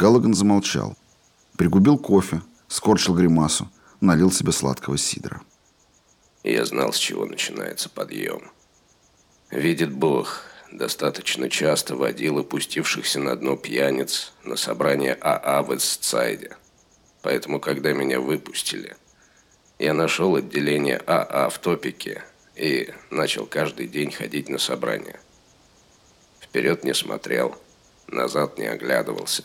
Келлоган замолчал. Пригубил кофе, скорчил гримасу, налил себе сладкого сидра. Я знал, с чего начинается подъем. Видит Бог, достаточно часто водил опустившихся на дно пьяниц на собрание АА в Эстсайде. Поэтому, когда меня выпустили, я нашел отделение АА в топике и начал каждый день ходить на собрание. Вперед не смотрел, назад не оглядывался.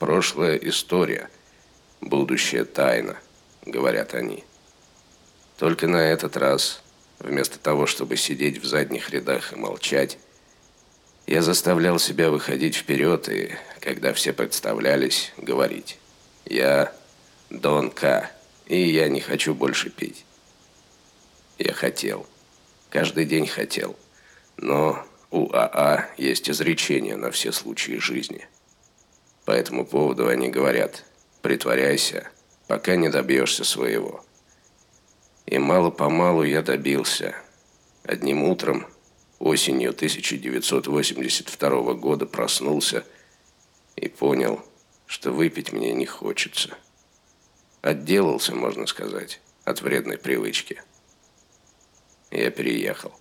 Прошлая история, будущее тайна, говорят они. Только на этот раз Вместо того, чтобы сидеть в задних рядах и молчать, я заставлял себя выходить вперед и, когда все представлялись, говорить. Я Дон К. И я не хочу больше пить. Я хотел. Каждый день хотел. Но у АА есть изречение на все случаи жизни. По этому поводу они говорят «притворяйся, пока не добьешься своего». И мало-помалу я добился. Одним утром, осенью 1982 года, проснулся и понял, что выпить мне не хочется. Отделался, можно сказать, от вредной привычки. Я переехал.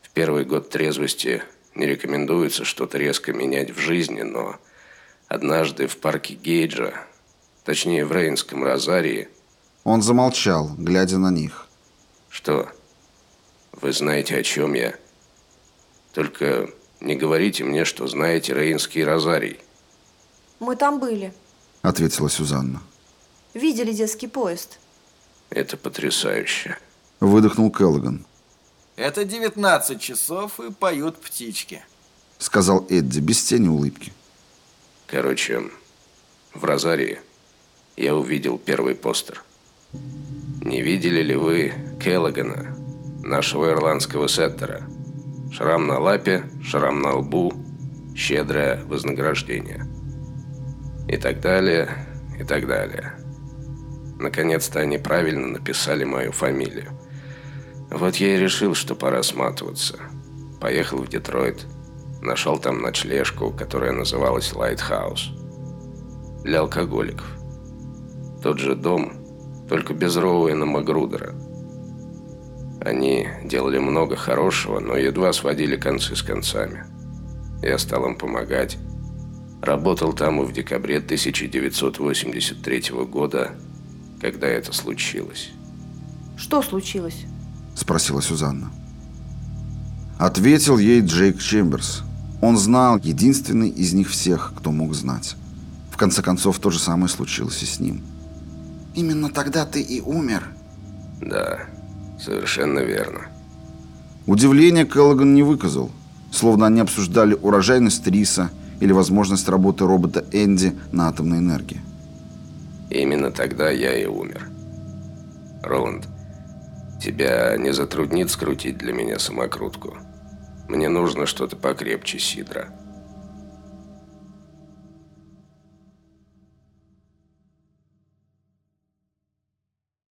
В первый год трезвости не рекомендуется что-то резко менять в жизни, но однажды в парке Гейджа, точнее в Рейнском Розарии, он замолчал, глядя на них. «Что? Вы знаете, о чем я? Только не говорите мне, что знаете Рейнский розарий». «Мы там были», — ответила Сюзанна. «Видели детский поезд». «Это потрясающе», — выдохнул Келлоган. «Это 19 часов и поют птички», — сказал Эдди без тени улыбки. «Короче, в розарии я увидел первый постер. Не видели ли вы Келлогана, нашего ирландского сеттера? Шрам на лапе, шрам на лбу, щедрое вознаграждение. И так далее, и так далее. Наконец-то они правильно написали мою фамилию. Вот я и решил, что пора сматываться. Поехал в Детройт. Нашел там ночлежку, которая называлась Лайтхаус. Для алкоголиков. Тот же дом, только без Роуэна Магрудера. Они делали много хорошего, но едва сводили концы с концами. Я стал им помогать. Работал там и в декабре 1983 года, когда это случилось. Что случилось? Спросила Сюзанна. Ответил ей Джейк Чемберс. Он знал, единственный из них всех, кто мог знать. В конце концов, то же самое случилось и с ним. Именно тогда ты и умер. Да, совершенно верно. Удивление Келлоган не выказал, словно они обсуждали урожайность риса или возможность работы робота Энди на атомной энергии. Именно тогда я и умер. Роланд, тебя не затруднит скрутить для меня самокрутку? Мне нужно что-то покрепче сидра.